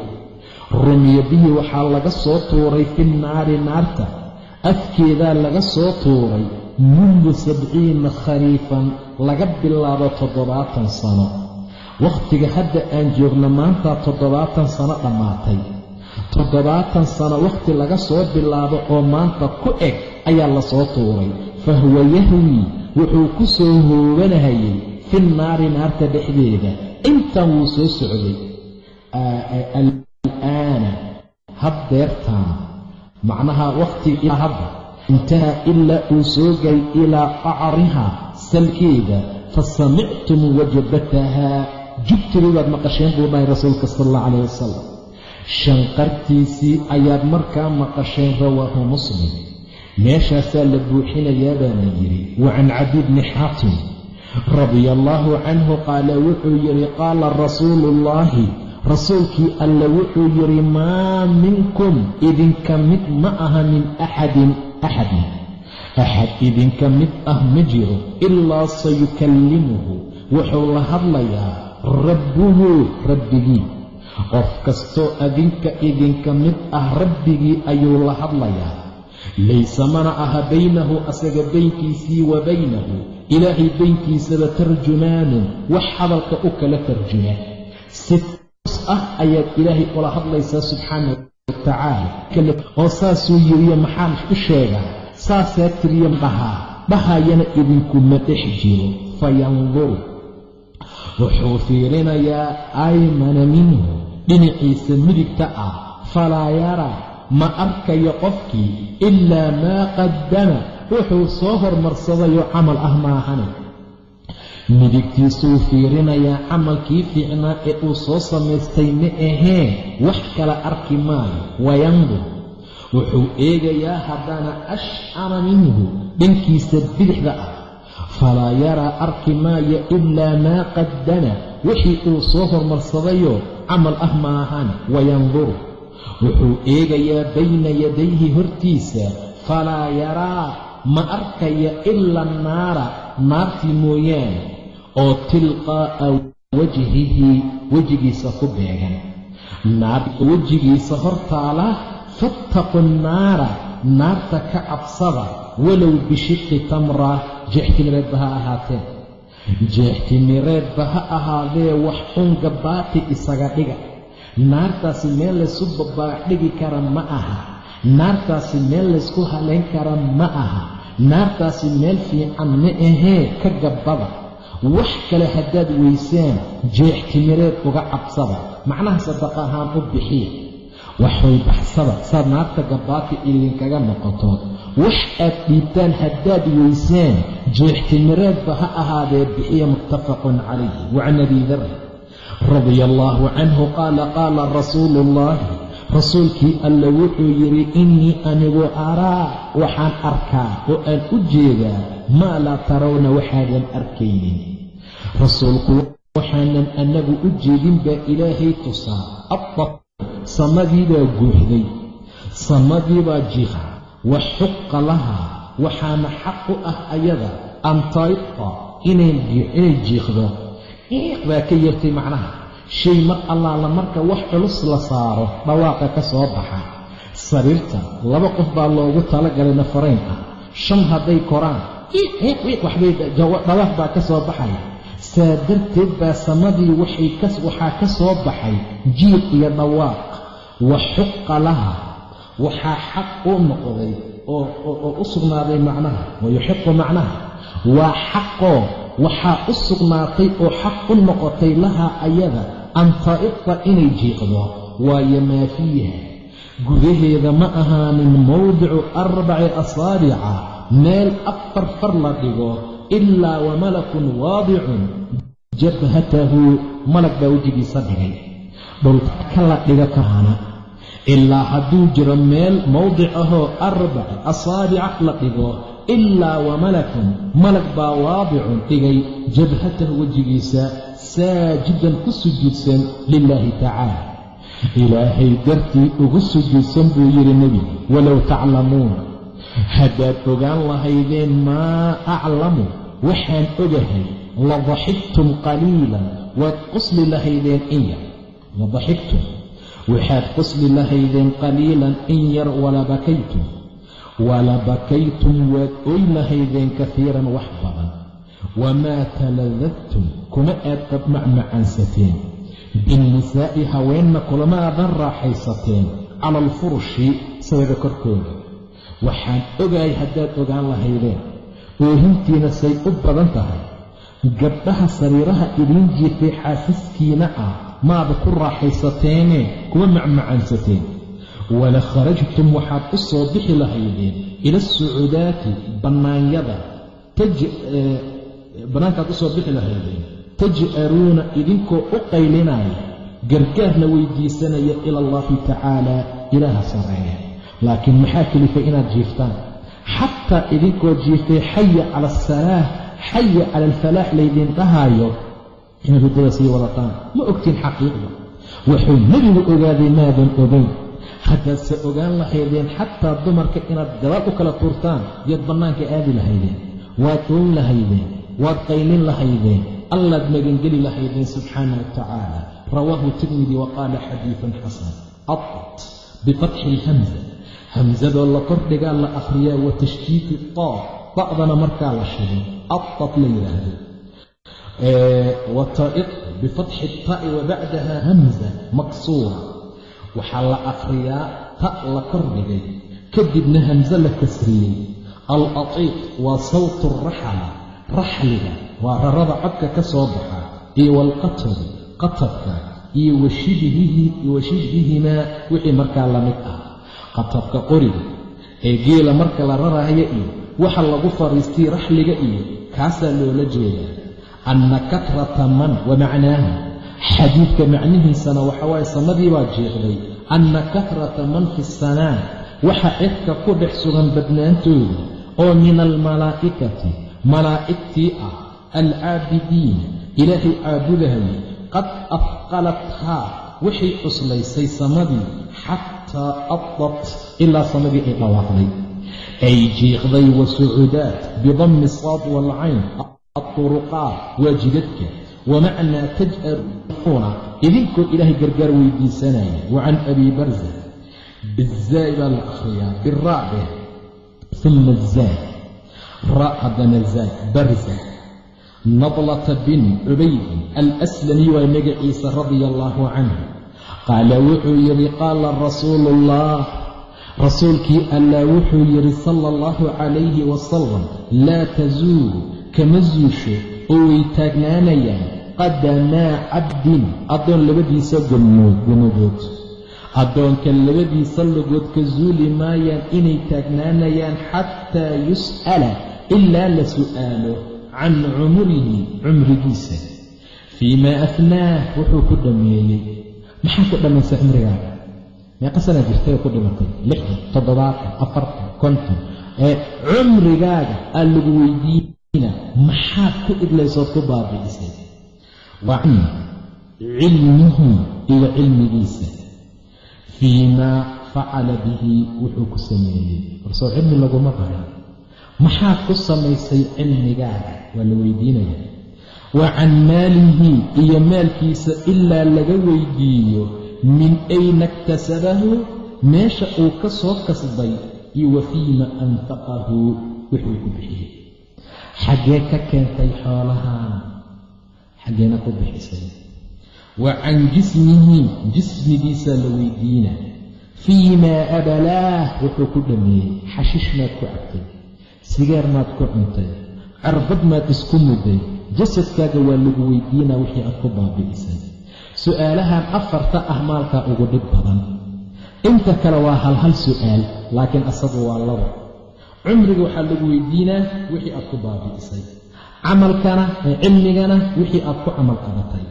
rumiya bihi waxaa laga soo tuuray fi naari naarta. Afkeedaa laga soo tuuray mundu sabciina khariifan laga bilaabo toddobaatan sano. Wakhtiga hadda aan joogno maantaa toddobaatan sano dhammaatay. Toddobaatan sano wakhti laga soo bilaabo oo maanta ku eg ayaa la soo tuuray. Fa huwa yahwi wuxuu ku soo hoobanahayay fi naari naarta dhexdeeda. Intan wuu soo socday alaana haddeertaan macnaha wakhtiga ilaa hadda intaha ilaa uu soo gay ilaa qacrihaa salkeeda fa samictum wajabatahaa jubtidii baad maqasheen buu dhahay rasuulka sala allah calayh wasalam shanqartiisii ayaad markaa maqasheen rawaahu muslim meeshaasaa la buuxinayaa baa la yidhi wa can cadi bni xaatim radia allaahu canhu qaala wuxuu yidhi qaala rasuulu ullaahi rasuulkii alle wuxuu yidhi maa minkum idinka mid ma aha min axadin axadin axad idinka mid ah ma jiro ilaa sayukallimuhu. Wuxuu la hadlayaa rabbuhu rabbigii. Qof kastoo adinka idinka mid ah rabbigii ayuu la hadlayaa layse mana aha baynahu asaga baynkiisii wa baynahu. Ilaahay baynkiisaba tarjumaanun wax hadalka u kala tarjuma ah ayaad ilaahay ula hadlaysaa subxaana watacaala oo saasuu yiriyo maxaan u sheegaa saasaa tiriyo dhahaa dhahayana idinkuma dhex jiro. Fayanduru wuxuu fiirinayaa aymana minhu dhinaciisa midigta ah falaa yaraa ma arkayo qofkii ilaa maa qaddama. Wuxuu soo hormarsadayoo camal ah maahane midigtiisuu fiirinayaa camalkii fiicnaa ee uu soo samaystay ma aheen. Wax kala arki maayo. Wayandur wuxuu eegayaa haddana ashcama minhu dhankiisa bidixda ah. Falaa yaraa arki maayo ilaa maa qaddama wixii uu soo hormarsadayoo camal ah maahan wayanduru wuxuu eegayaa bayna yadayhi hortiisa. Falaa yaraa ma arkaya ila annaara naartii mooyaane oo tilqaa'a wajhihi wejigiisa ku beegan. Naar wejigiisa hortaala fattaqu nnaara naarta ka cabsada walow bishiqi tamra jeextimireedba ha ahaatee jeextimireedba ha ahaadee wax xunga baati isaga dhiga. Naartaasi meel laysu babaaxdhigi kara ma aha. Naartaasi meel laysku halayn kara ma aha. Naartaasi meel fiican ma ahee ka gabbada wax kale haddaad weysaan jeextimireed uga cabsada. Macnaha sadaqa ahaan u bixiya waxway baxsada. Saad naarta gabbaati idinkaga noqoto wax aad dhiibtaan haddaad weysaan jeextimireedba ha ahaadee bixiya muttafaqun calayh wacan abi dar radia allaahu canhu qaala qaala rasuulu ullaahi rasuulkii alle wuxuu yidhi innii anigu araa waxaan arkaa oo aan u jeedaa maa laa tarawna waxaadan arkaynin rasuulku waxaanan annagu u jeedin baa ilaahay tusaa. Abba samadiibaa guuxday samadiibaa jiha wa xuqa lahaa waxaana xaq u ah ayada an tayqa inay jiikhdo iiq baa ka yartay macnaha shay mar allaala marka wax culus la saaro dhawaaqa ka soo baxa. Sariirta laba qof baa loogu talagalay nafarayn ah. Shan hadday koraan waxbay dhawaaq baa ka soo baxaya saa darteed baa samadii waxaa ka soo baxay jiiq iyo dhawaaq. Wa xuqa laha. Waxaa xaq u noqday oo u sugnaaday macnaha. Wayuxiqu macnaha. Waa xaqoo waxaa u sugnaatay oo xaq u noqotay lahaa ayada an ta'iqa inay jiiqdo. Waayo maa fiiha? Gudaheeda ma ahaanin mowdicu arbaci asaabica meel afar far la dhigo ilaa wa malakun waadicun jabhatahu malag baa wejigiisa dhigay. Dhulka la dhiga kahana ilaa hadduu jiro meel mowdic ahoo arbaci asaabica la dhigo ilaa wa malakun malag baa waadicun dhigay. Jabhatahu wejigiisa saajidan ku sujuudsan lilaahi tacaala. Ilaahay dartii ugu sujuudsan buu yidhi nebigu walow taclamuuna haddaad ogaan lahaydeen maa aclamu waxaan ogahay la daxigtum qaliilan waad qusli lahaydeen in yar. La daxigtum waxaad qusli lahaydeen qaliilan in yar wala bakaytum. Wala bakaytum waad oy lahaydeen kafiiran wax badan. Wamaa taladadtum kuma aad qabmacmacaansateen binnisaa'i haweenna kulama aadan raaxaysateen cala alfurushi sawada korkooda waxaan ogahay haddaad ogaan lahaydeen. Oohintiina say u badan tahay. Gabdhaha sariiraha idiin jiifay xaasaskiina ah maada ku raaxaysateene kuma macmacaansateen wala kharajtum waxaad u soo bixi lahaydeen ila asucudaati bannaanyada. Bannaankaad u soo bixi lahaydeen. Taj'aruuna idinkoo u qaylinaya. Gargaarna weydiisanaya ila allahi tacaala ilaaha sarreeya laakiin maxaa kelifay inaad jiiftaan? Xataa idinkoo jiiftay xaya cala asalaah xaya cala alfalaax laydin dhahaayo inaad huddada sii wadataan. Ma ogtiin xaqiiqda? Wuxuu nebigu ogaaday maadan ogayn haddaadse ogaan lahaydeen xataa dumarka inaad gadaal u kala tuurtaan yaad bannaanka aadi lahaydeen waad oon lahaydeen waad qaylin lahaydeen allaad magangeli lahaydeen subxaana wa tacaala. Rawaahu tirmidi wa qaala xadiidun xasan. Adat bifatxi ilhamza hamsadoo la kordhigaa la akhriyaa wa tashkiiki taa da'dana markaa la shigay adat la yidhaahdo wataiq bifatxi ta'i wa bacdaha hamza maksuura waxaa la akhriyaa ta' la kordhigay. Kadibna hamse la kasriyey al atiiq waa sawtu raxala raxliga waa rarada codka ka soo baxa. Iyo waalqatabi qatabka iyo washibhihimaa wixii markaa la mid ah qatabka qoriga ee geela marka la raraayo iyo waxa lagu fadhiistay raxliga iyo kaasaa loola jeedaa. Anna katrata man wa macnaahu xadiidka macnihiisana waxa waaye samadii baa jeeqday anna katrata man fi sanaa. Waxa cidka ku dhex sugan badnaantooda oo min almalaa'ikati malaa'igtii ah alcaabidiina ilaahay caabudahayay qad afqalathaa waxay cuslaysay samadii xataa addat ilaa samadii ay dhawaaqday. Ay jiiqday wa sucudaat bidammi saad waalcayn alturuqaat waa jidadka. Wamacnaa taj'aruuna idinkoo ilaahay gargaar weydiisanaya wa can abi barza bizaay baa la akhriyaa biraa dheh uma zaay ra haddana zaay barza nadlata bin cubaydin alslami waa magaciisa radia allaahu canhu qaala wuxuu yidhi qaala rasuulu ullah rasuulkii allah wuxuu yidhi sala allahu calayhi wasalam laa tazuulu kama zuusho oo way taagnaanayaan qadamaa cabdin addoon labadiisa gumadood addoonka labadiisa lugood ka zuuli maayaan inay taagnaanayaan xataa yus'ala ilaa la su'aalo can cumurihi cumrigiisa. Fii maa afnaah wuxuu ku dhammeeyey maxaa ku dhammaysa cumrigaaga meeqa sana jirtay oo ku dhimatay? Lixdan toddobaatan afartan konton. Ee cumrigaaga aa lagu weydiina maxaad ku idlaysood ku baabi'isay wa can cilmihi iyo cilmigiisa. Fii maa facala bihi wuxuu ku sameeyey. Warsoo cilmi laguma barin maxaad ku samaysay cilmigaaga waa la weydiinaya wa can maalihi iyo maalkiisa ilaa laga weydiiyo min ayna iktasabahu meesha uu ka soo kasbay iyo wa fiima anfaqahu wuxuu ku bixiyey. Xaggee ka keentay xoolahaan? Xaggeena ku bixisay. Wa can jismihi jismigiisaa la weydiina. Fii maa abalaah wuxuu ku dhammeeyey. Xashiish maad ku cabtay sigaar maad ku cuntay carbad maad isku mudday jasadkaaga waa lagu weydiinaa wixii aad ku baabi'isay. Su'aalahan afarta ah maalkaa ugu dhib badan. Inta kale waa hal hal su'aal laakiin asagu waa labo cumriga waxaa lagu weydiinaa wixii aad ku baabi'isay. Camalkana cilmigana wixii aad ku camal qabatay.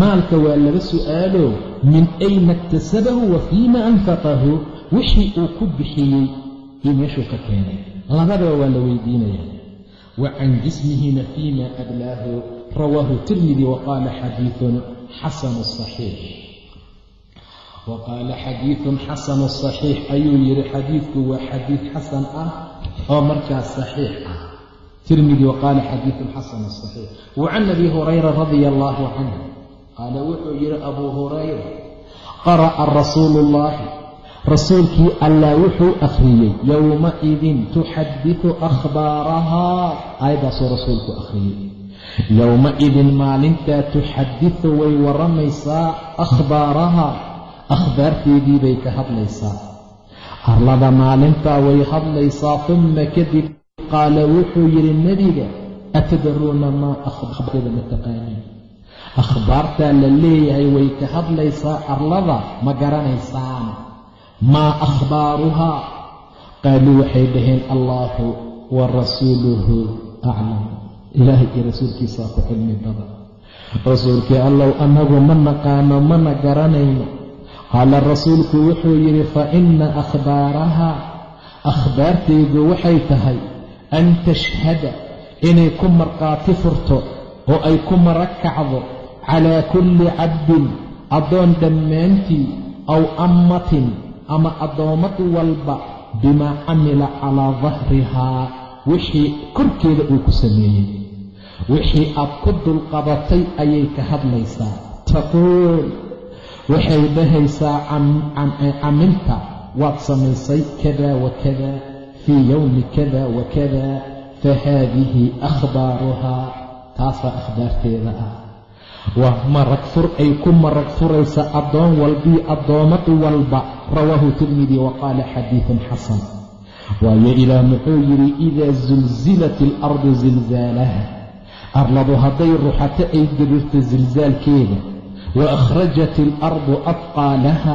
Maalka waa laba su'aalo min ayna iktasabahu wa fiima anfaqahu wixii uu ku bixiyey iyo meeshuu ka keenay labadaba waa la weydiinaya wa can jismihina fiima ablaahu rawaahu tirmidi waqaala xadiiun xasanu saxiix. Wa qaala xadiidun xasanu saxiix ayuu yidhi xadiidku waa xadiid xasan ah oo markaas saxiix ah. Tirmidi waqaala xadiidun xasanu saxiix. Wa can abi hurayra radia allaahu canhu qaala wuxuu yidhi abuu hurayra qara'a rasuulu ullaahi rasuulkii allah wuxuu akhriyey yowmaidin tuxaditu akhbaarahaa aayaddaasuu rasuulku akhriyey. Yowma-idin maalintaa tuxaditu way warramaysaa akhbaarahaa akhbaarteedii bay ka hadlaysaa. Arlada maalintaa way hadlaysaa tumma kadib qaala wuxuu yidhi nebiga atadaruuna maa akhbaarteeda ma taqaaniin akhbaartaa la leeyahay way ka hadlaysaa arlada ma garanaysaan maa akhbaaruhaa qaaluu waxay dhaheen allaahu wa rasuuluhu aclam. Ilaahay iyo rasuulkiisaa ku cilmi badan. Rasuulkii allow annagu ma naqaano mana garanayno. Qaala rasuulku wuxuu yidhi fa inna akhbaarahaa akhbaartaydu waxay tahay an tashhada inay ku markhaati furto oo ay ku marag kacdo calaa kulli cabdin addoon dhammaantii aw ammatin ama addoommad walba bimaa camila calaa dahrihaa wixii korkeeda uu ku sameeyey. Wixii aad ku dulqabatay ayay ka hadlaysaa. Taquul waxay dhahaysaa camilta waad samaysay kada wa kada fii yowmi kada wa kada fa haadihi akhbaaruhaa taasaa akhbaarteeda ah waa marag fur ay ku marag furaysa addoon walbii addoommad walba. Rawaahu tirmidi wa qaala xadiidun xasan. Waayo ilaah muxuu yidhi idaa zulzilat ilardu zilzaalaha arladu hadday ruxato ay gabirto silsaalkeeda wa akhrajat ilardu adqaalaha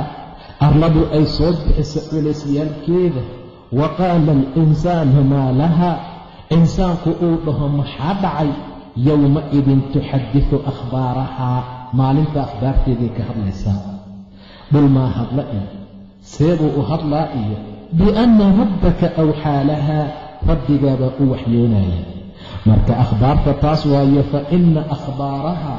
arladu ay soo bixiso culeysyaalkeeda wa qaala alinsaanu maa laha. Insaanku uu dhaho maxaa dhacay yowma-idin tuxaditu akhbaarahaa maalinta akhbaarteeday ka hadlaysaa dhul maa hadla iyo seebuu u hadlaa iyo bianna rabbaka awxaa lahaa rabbigaabaa u waxyoonaya marka akhbaarta taas waayo fa inna akhbaaraha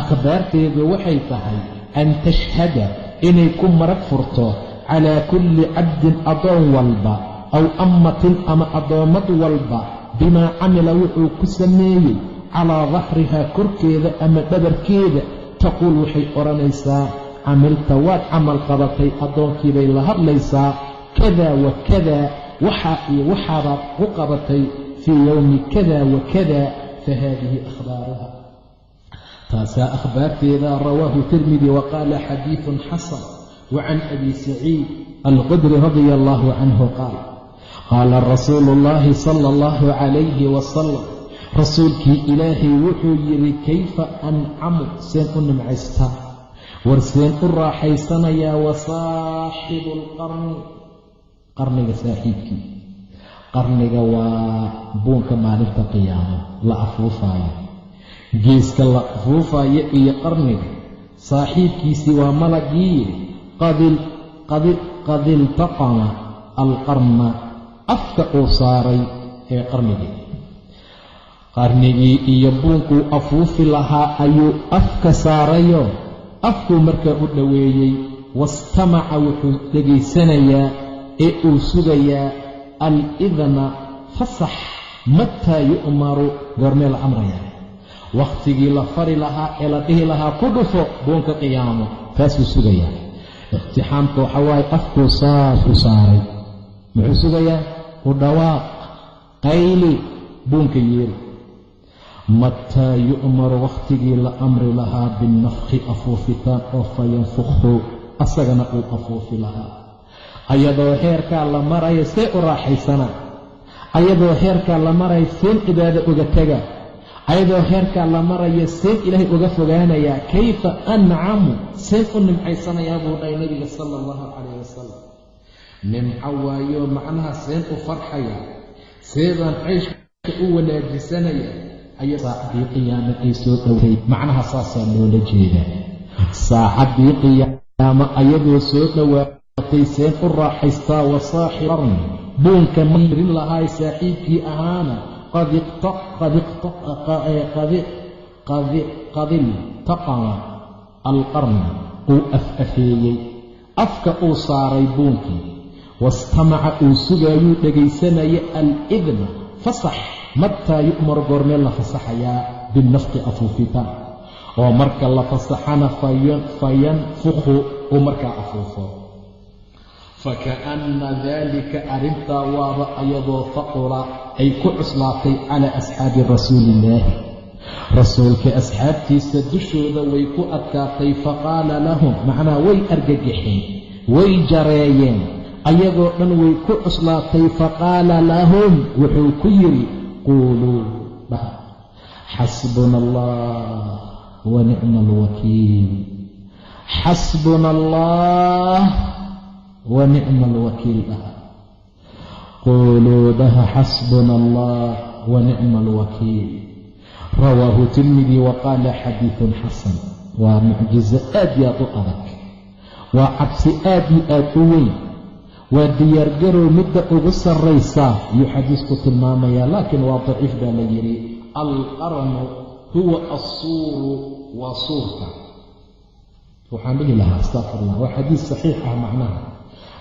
akhbaarteedu waxay tahay an tashhada inay ku marag furto calaa kulli cabdin addoon walba aw ammatin ama addoommad walba bimaa camila wuxuu ku sameeyey calaa dahrihaa korkeeda ama dhabarkeeda taquul waxay odhanaysaa camilta waad camal qabatay addoonkiibay la hadlaysaa kada wa kada waxaa iyo waxaabaad ku qabatay fii yowmi kada wa kada fa haadihi akhbaaruha taasaa akhbaarteeda rawaahu tirmidi wa qaala xadiidun xasan wa can abi saciid alqudri radia allahu canhu qaal qaala rasuulu اllahi sala allahu calayhi wasalam rasuulkii ilaahay wuxuu yidhi kayfa ancamu? Seen u nimcaystaa war seen u raaxaysanayaa wa saaxibu lqarni qarniga saaxiibkii. Qarniga waa buunka maalinta qiyaamo la afuufaayo. Geeska la afuufaayo iyo qarniga saaxiibkiisii waa malagii. Qad iltaqama alqarna afka uu saaray ee qarnigii qarnigii iyo buunkuu afuufi lahaa ayuu afka saarayo. Afkuu markaa u dhoweeyey wastamaca wuxuu dhegaysanayaa ee uu sugayaa al-idna fasax mataa yu'maru goormee la amraya wakhtigii la fari lahaa ee la dhihi lahaa ku dhufo buunka qiyaamo taasuu sugayaa. Iqtixaamka waxaa waaye afkuu saas u saaray. Muxuu sugayaa? U dhawaaq qayli buunka yeeri mataa yu'maru wakhtigii la amri lahaa binnafqi afuufitaan oo fayanfukhu asagana uu afuufi lahaa ayadoo heerkaa la maraya see u raaxaysanaa ayadoo heerkaa la maraya seen cibaado uga tega ayadoo heerkaa la maraya seen ilaahay uga fogaanayaa kayfa ancamu seen u nimcaysanayaa buu dhahay nabiga sala allahu calayh wasalam nimco waayo macnaha seen u farxaya seedaan ceyshka u wanaajisanaya ayaa saacadii qiyaame ay soo dhowtay macnaha saasaa loola jeedaa saacadii qiyaame ayadoo soo dhowaatay seen u raaxaystaa wasaaxi qarni buunka marin lahaay saaxiibkii ahaana. Qad iltaqama alqarna uu af-afeeyey. Afka uu saaray buunkii. Wastamaca uu sugaayuu dhegaysanaya al-idna fasax mataa yu'mar goormee la fasaxayaa binafqi afuufitaan oo marka la fasaxana fayanfukhu uu markaa afuufo. Faka'anna daalika arrintaa waaba ayadoo faqula ay ku cuslaatay calaa asxaabi rasuuliillaahi rasuulka asxaabtiisa dushooda way ku adkaatay faqaala lahum macnaa way argagaxeen way jareeyeen. Ayagoo dhan way ku cuslaatay faqaala lahum wuxuu ku yidhi quuluu dhaha xasbuna allah wa nicma alwakiil xasbuna allah wa nicma alwakiil dhaha quuluu dhaha xasbuna allah wa nicma alwakiil rawaahu tirmidi wa xadiidun xasan waa mucjizo aad iyo aad u adag waa cabsi aad iyo aad u weyn waa diyaargarow midda ugu sarraysa yuu xadiisku tilmaamayaa laakiin waa daciif baa la yidhi alqarnu huwa assuuru waa suurka waxaan dhihi lahaa astaqfirullah waa xadiis saxiix ah macnaha.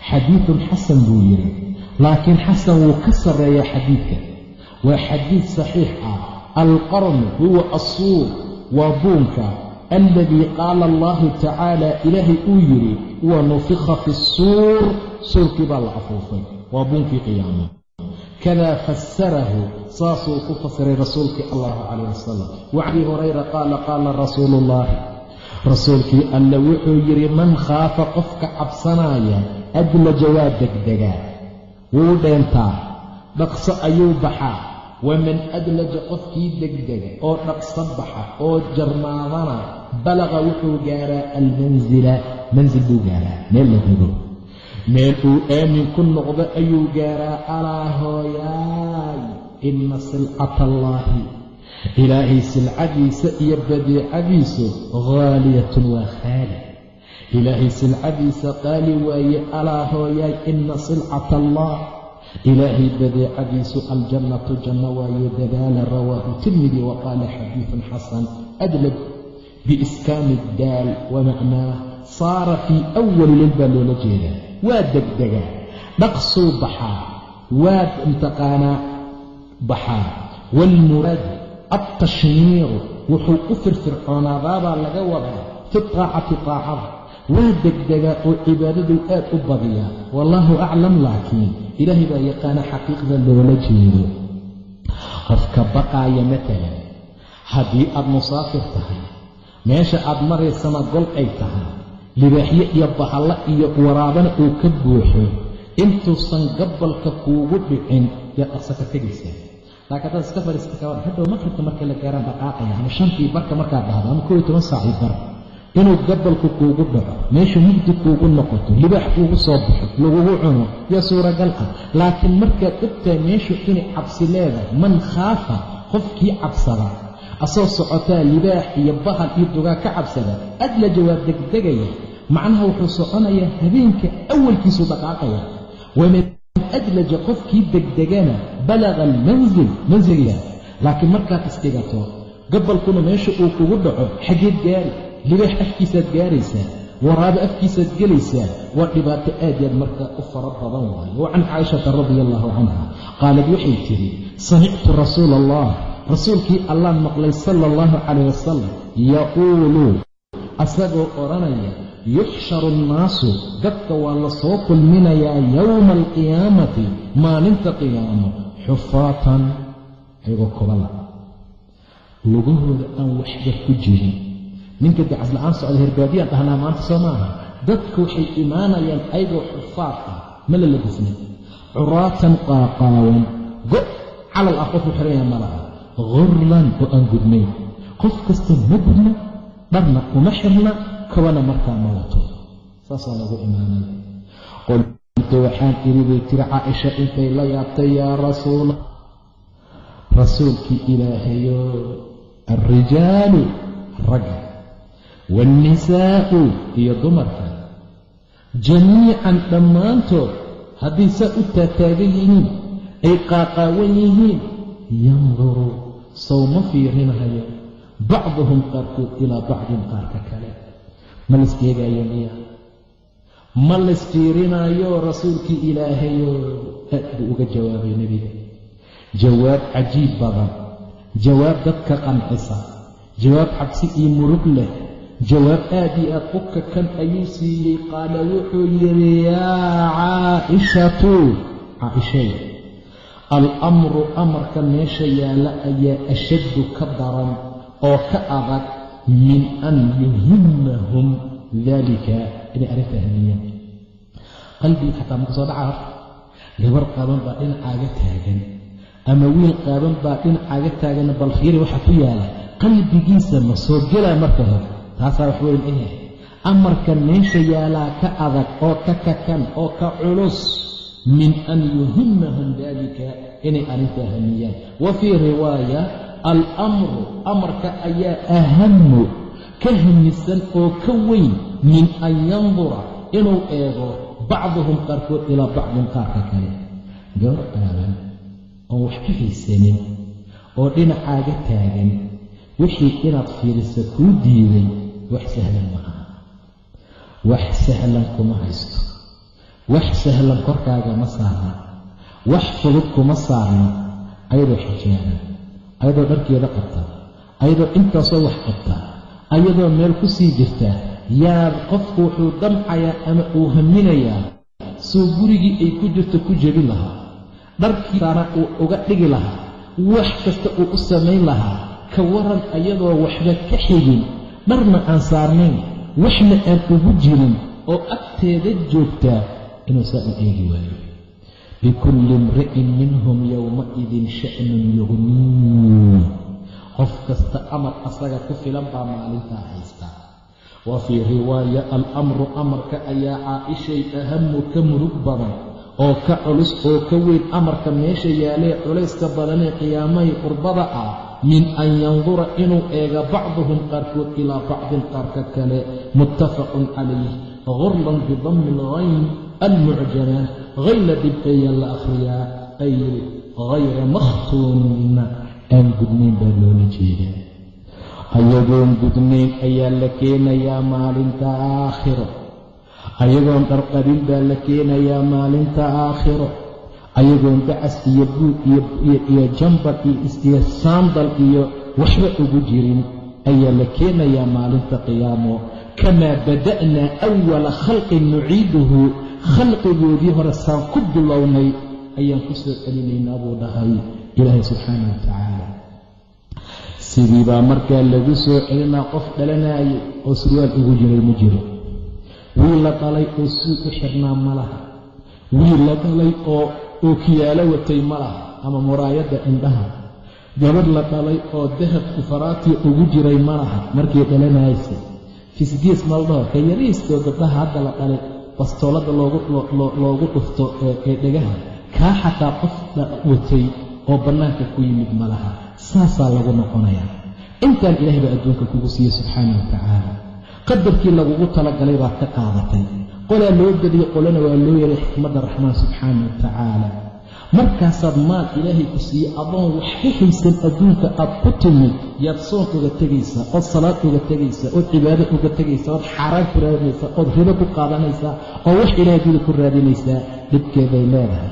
Xadiidun xasan buu yidhi laakiin xasan wuu ka sarreeyaa xadiidka. Waa xadiid saxiix ah. Alqarnu huwa assuur waa buunka. Aladii qaala allahu tacaala ilaahay uu yidhi wa nufika fi suur suurkii baa la afuufay waa buunkii qiyaamo kadaa fasarahu saasuu ku fasiray rasuulkii allahu calayh wasalam wa abi hurayra qaala qaala rasuulu ullaahi rasuulkii alle wuxuu yidhi man khaafa qofka cabsanaaya adlaja waa degdegaa wuu dheentaa dhaqso ayuu baxaa. Waman adlaja qofkii degdega oo dhaqso baxa oo jarmaadana balaqa wuxuu gaaraa almansila mansil buu gaaraa meel la dego meel uu aamin ku noqdo ayuu gaaraa alaa hooyaay inna silcata allaahi ilaahay silcadiisa iyo badeecadiisu khaaliyatun waa khaali. Ilaahay silcadiisa qaali waaye alaa hooyaay inna silcata allah ilaahay badeecadiisu aljannatu janno waaye dadaala rawaahu tirmidi wa qaala xadiidun xasan adlab biiskaani iddaal wa macnaah saara fii awali leyl baa loola jeedaa waa degdegaa dhaqsuu baxaa waa imtiqaanaa baxaa waalmuraadu altashmiiru wuxuu u firfircoonaadaabaa laga wadaa fi taacati taacada waa degdegaa oo cibaadaduu aad u badiyaa wallaahu aclam laakiin ilaahay baa yaqaana xaqiiqda loola jeedo. Qofka baqaaya matalan haddii aad musaafir tahay meesha aad maraysana gol ay tahay libaaxyo iyo bahallo iyo waraabana uu ka buuxo. Intuusan gabalka kuugu dhicin yaad dhaqso ka tegaysaa laakiin haddaad iska fadhiista kaban hadhow maqribka marka la gaaraan dhaqaaqaya ama shantii barka markaad dhahdo ama koob iyo toban saacii bar inuu gabalku kuugu dhaco meesha mugdi kuugu noqoto libaax kuugu soo baxo lagugu cuno yaa suuragal ah. Laakiin markaad ogtahay meeshu inay cabsi leedahay man khaafa qofkii cabsada asoo socotaa libaax iyo bahal iyo dugaa ka cabsada adlaja waa degdegaya macnaha wuxuu soconayaa habeenka awalkiisuu dhaqaaqaya. Waman adlaja qofkii degdegana balaga almanzil manzilya laakiin markaad isdhigato gabalkuna meesha uu kugu dhaco xaggeed gaari libaax afkiisaad gaaraysaa waraabo afkiisaad gelaysaa waa dhibaato aad yaad markaa u fara badan waayo. Wa can caaishata radia allaahu canha qaalad waxay tidhi samictu rasuula allah rasuulkii allaan maqlay sala allahu calayh wasalam yaquulu asagoo odhanaya yuxsharu annaasu dadka waa la soo kulminayaa yowma alqiyaamati maalinta qiyaamo xufaatan ayagoo kobala lugahooda aan waxba ku jirin ninka dacasla'aan socda herbaadiyaan dhahnaa maanta soo maaha dadku waxay imaanayaan ayagoo xufaad ah ma la labisnay curaatan qaaqaawan go' calal ah qofku xiranya ma laha gurlan oo aan gudnayn qof kasta ma gudna dharna uma xirna kabana markaa ma wato. Saasaa lagu imaanaya qultu waxaan idhi bay tiri caaisha intay la yaabtay yaa rasuula rasuulkii ilaahayo alrijaalu ragga waannisaa'u iyo dumarka jamiican dhammaantood hadday saa u taataagan yihiin ay qaaqaawan yihiin yanduru sawma fiirinahayo bacduhum qaarkood ilaa bacdin qaarka kale ma laisgeegaayo miya? Ma laisfiirinaayo rasuulkii ilaahayo aad buu uga jawaabay nebiga? Jawaab cajiib badan. Jawaab dadka qancisa. Jawaab cabsi iyo murug leh. Jawaab aad iyo aad u kakan ayuu siiyey qaala wuxuu yidhi yaa caa'ishatu. Caaishay al-amru amarka meesha yaalla ayaa ashaddu ka daran oo ka adag min an yuhimmahum daalika inay arrintaa hamiyaan qalbiga xataa maku soo dhaca gabar qaaban baa dhinacaaga taagan ama wiil qaaban baa dhinacaaga taagan bal fiiri waxaa ku yaalla qalbigiisa ma soo gelaa marka hore taasaa wax weyn eh amarka meesha yaalaa ka adag oo ka kakan oo ka culus min an yuhimmahum daalika inay arrintaa hamiyaan wa fii riwaaya al-amru amarka ayaa ahamu ka hamisan oo ka weyn min an yandura inuu eego bacduhum qaarkood ilaa bacdin qaarka kale. Gabar aadan oon wax ka haysanin oo dhinacaaga taagan wixii inaad fiirisa kuu diiday wax sahlan ma wax sahlan kuma haysto. Wax sahlan korkaaga ma saarna. Wax fudud kuma saarna. Ayadoo xijaaba ayadoo dharkeeda qabta ayadoo intaasoo wax qabta ayadoo meel ku sii jirta yaad qofku wuxuu damcayaa ama uu haminayaa suu gurigii ay ku jirto ku jebi lahaa. Dharkiisana uu uga dhigi lahaa wax kasta uu u samayn lahaa ka waran ayadoo waxba ka xigin. Dharna aan saarnayn waxna aan ugu jirin oo agteeda joogtaa inuu saa u eegi waayo likulli imri'in minhum yowmaidin sha'nun yugnii qof kasta amar asaga ku filan baa maalintaa haysta wa fii riwaaya al-amru amarka ayaa caaishay ahamu ka murug badan oo ka culus oo ka weyn amarka meesha yaalee culayska badanee qiyaamahii qurbada ah min an yandura inuu eega bacduhum qaarkood ilaa bacdin qaarka kale muttafaqun calayh gurlan bidammi alghayn almucjama hayla dhibkeeya la akhriyaa ay hayra makhtuunna aan gudnayn baa loola jeedaa ayagoon gudnayn ayaa la keenayaa maalinta aakhiro ayagoon dharqabin baa la keenayaa maalinta aakhiro ayagoon dacas iyo buug iyo jambal iyo saandal iyo waxba ugu jirin ayaa la keenayaa maalinta qiyaamo kamaa bada'naa awala khalqin nuciiduhu khalqigoodii hore saan ku bilownay ayaan ku soo celinaynaa buu dhahay ilaahay subxaana wa tacaala sidii baa markaa lagu soo celinaa qof dhalanaayay oo surwaal ugu jiray ma jiro. Wiil la dhalay oo suud u xirnaa ma laha. Wiil la dhalay oo ookiyaalo watay ma laha ama muraayadda indhaha. Gabadh la dhalay oo dahabku faraatii ugu jiray ma laha. Markii dhalanaysa fisgiis maldhaho ka yariistoo gabdhaha hadda la dhalay bastoolada loogu dhufto ee dhegaha kaa xataa qof watay oo bannaanka ku yimid ma laha. Saasaa lagu noqonayaa. Intaan ilaahay baa adduunka kugu siiyey subxaana wa tacaala. Qadarkii lagugu talagalay baad ka qaadatay. Qolaa loo geliyey qolana waa loo yeelay xikmadda raxmaan subxaana wa tacaala markaasaad maal ilaahay ku siiyey adoon wax ka haysan adduunka aad ku timid yaad soon uga tegaysaa ood salaad uga tegaysaa ood cibaado uga tegaysaa ood xaaraan ku raadinaysaa ood ribo ku qaadanaysaa oo wax ilaahay dida ku raadinaysaa dhibkeeday leedahay.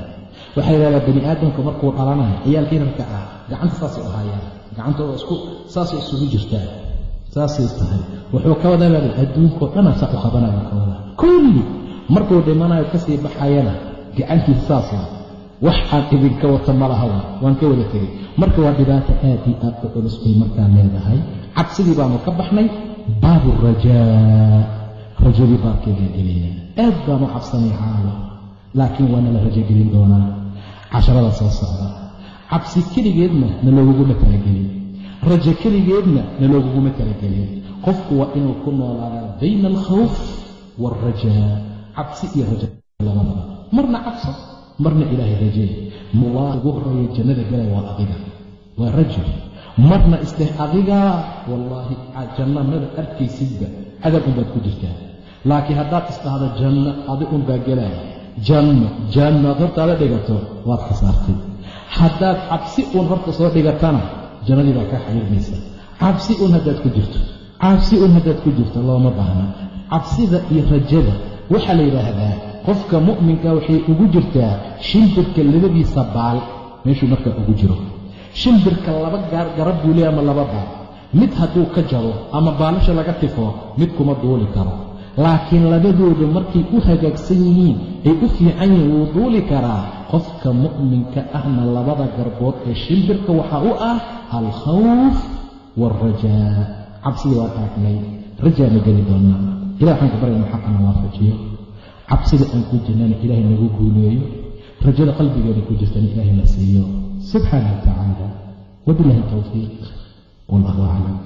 Waxay leedahay bani aadamka markuu dhalanayo ciyaalka yararka ah gacanta saasay ahaayaan gacantooda isku saasay isugu jirtaa saasay tahay. Wuxuu ka wadaa leedahay adduunkao dhanaa saa u qabanaya ka wadaa kulli markuu dhimanayo ka sii baxayana gacantiisa saas waa wax aan idinka wata malahawa waan ka wada tegay marka waa dhibaato aad io aad u culus bay markaa leedahay. Cabsidii baanu ka baxnay baabu rajaa. Rajadii baabkeedaa gelinay aad baanu cabsanay caawa laakiin waana la rajogelin doonaa. Casharada soo socda. Cabsi keligeedna na looguguma talagelin rajo keligeedna na looguguma talagelin qofku waa inuu ku noolaadaa bayna alkhawf waalrajaa cabsi iyo raja labadaba marna cabso marna ilaahay rajee mulaa ugu horreeya jannada galay waa adiga. Waa rajul. Marna isdheh adigaa wallaahi janna mada arkaysidba cadab unbaad ku jirtaa. Laakiin haddaad isdhahdo janno adi unbaa gelaya janno janno ad hortaada dhigato waad khasaartay haddaad cabsi uun horta soo dhigatana jannadii baa kaa xiriirmaysa. Cabsi uun haddaad ku jirto cabsi uun haddaad ku jirto looma baahna. Cabsida iyo rajada waxaa la yidhaahdaa qofka mu'minka waxay ugu jirtaa shimbirka labadiisa baal meeshuu markaa ugu jiro. Shimbirka laba garab buu leey ama laba baal. Mid hadduu ka jabo ama baalasha laga tifo mid kuma duuli karo. Laakiin labadoodu markay u hagaagsan yihiin ay u fiican yihiin wuu duuli karaa. Qofka mu'minka ahna labada garbood ee shimbirka waxaa u ah alkhawf waalrajaa cabsidii waa taagnay. Rajaana geli doonnaa ilah waxaan ku baryana xaqana waafajiyo cabsida aan ku jirnana ilaahay nagu guuleeyo rajada qalbigeeda ku jirtana ilaahay na siiyo. Subxaana wa tacaala wabilahi towfiiq wallahu aclam